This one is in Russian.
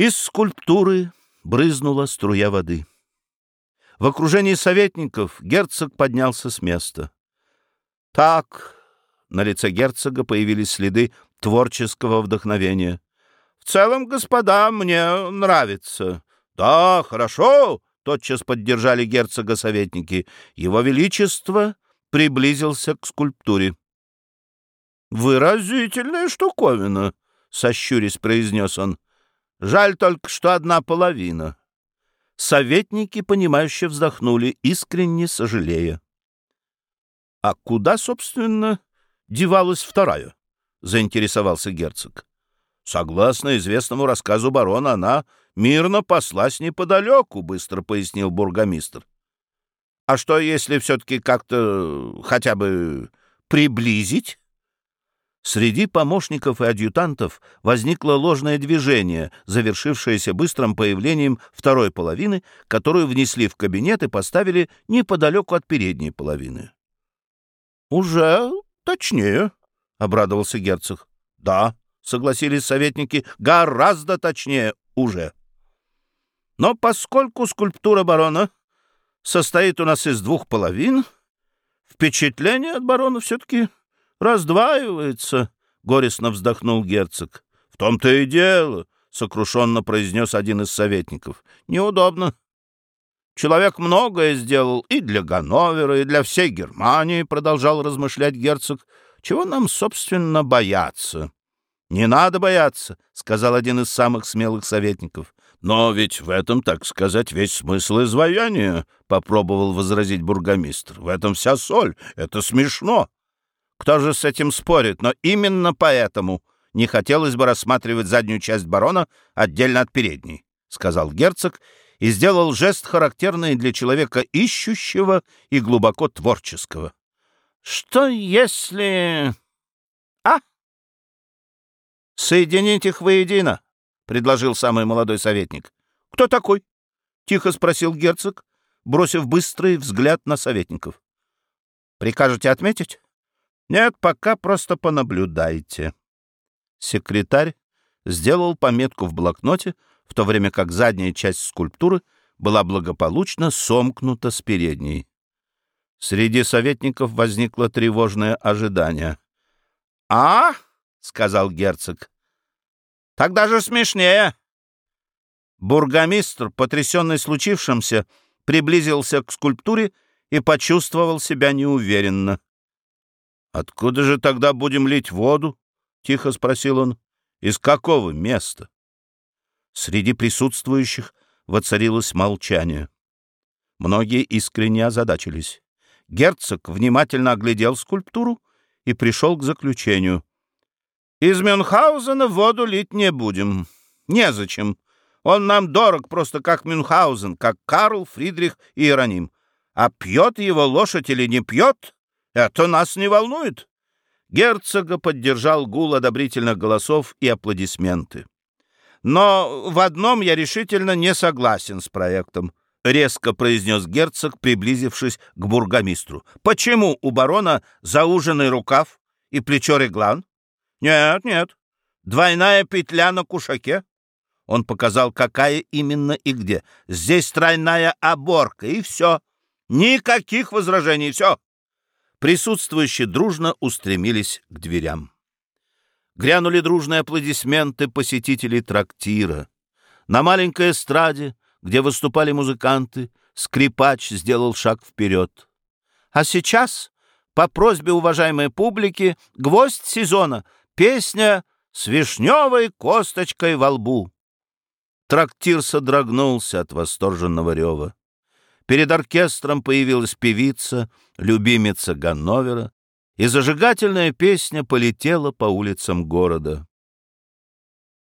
Из скульптуры брызнула струя воды. В окружении советников герцог поднялся с места. Так, на лице герцога появились следы творческого вдохновения. «В целом, господа, мне нравится». «Да, хорошо», — тотчас поддержали герцога советники. Его Величество приблизился к скульптуре. «Выразительная штуковина», — сощурясь произнес он. «Жаль только, что одна половина». Советники, понимающе вздохнули, искренне сожалея. «А куда, собственно, девалась вторая?» — заинтересовался герцог. «Согласно известному рассказу барона, она мирно паслась неподалеку», — быстро пояснил бургомистр. «А что, если все-таки как-то хотя бы приблизить?» Среди помощников и адъютантов возникло ложное движение, завершившееся быстрым появлением второй половины, которую внесли в кабинет и поставили неподалеку от передней половины. «Уже точнее», — обрадовался герцог. «Да», — согласились советники, — «гораздо точнее уже». Но поскольку скульптура барона состоит у нас из двух половин, впечатление от барона все-таки раздваивается, — горестно вздохнул герцог. — В том-то и дело, — сокрушенно произнес один из советников. — Неудобно. Человек многое сделал и для Ганновера, и для всей Германии, — продолжал размышлять герцог. Чего нам, собственно, бояться? — Не надо бояться, — сказал один из самых смелых советников. — Но ведь в этом, так сказать, весь смысл изваяния, — попробовал возразить бургомистр. — В этом вся соль. Это смешно. Кто же с этим спорит? Но именно поэтому не хотелось бы рассматривать заднюю часть барона отдельно от передней, — сказал герцог и сделал жест, характерный для человека ищущего и глубоко творческого. — Что если... А? — Соединить их воедино, — предложил самый молодой советник. — Кто такой? — тихо спросил герцог, бросив быстрый взгляд на советников. — Прикажете отметить? Нет, пока просто понаблюдайте. Секретарь сделал пометку в блокноте, в то время как задняя часть скульптуры была благополучно сомкнута с передней. Среди советников возникло тревожное ожидание. «А?» — сказал герцог. «Тогда же смешнее!» Бургомистр, потрясенный случившимся, приблизился к скульптуре и почувствовал себя неуверенно. «Откуда же тогда будем лить воду?» — тихо спросил он. «Из какого места?» Среди присутствующих воцарилось молчание. Многие искренне озадачились. Герцог внимательно оглядел скульптуру и пришел к заключению. «Из Мюнхгаузена воду лить не будем. Незачем. Он нам дорог просто как Мюнхгаузен, как Карл, Фридрих и Иероним. А пьет его лошадь или не пьет, это нас не волнует. Герцога поддержал гул одобрительных голосов и аплодисменты. Но в одном я решительно не согласен с проектом, резко произнес герцог, приблизившись к бургомистру. Почему у барона зауженный рукав и плечо реглан? Нет, нет. Двойная петля на кушаке. Он показал, какая именно и где. Здесь тройная оборка, и все. Никаких возражений, все. Присутствующие дружно устремились к дверям. Грянули дружные аплодисменты посетителей трактира. На маленькой эстраде, где выступали музыканты, скрипач сделал шаг вперед. А сейчас, по просьбе уважаемой публики, гвоздь сезона — песня «С вишневой косточкой во лбу». Трактир содрогнулся от восторженного рева. Перед оркестром появилась певица, любимица Ганновера, и зажигательная песня полетела по улицам города.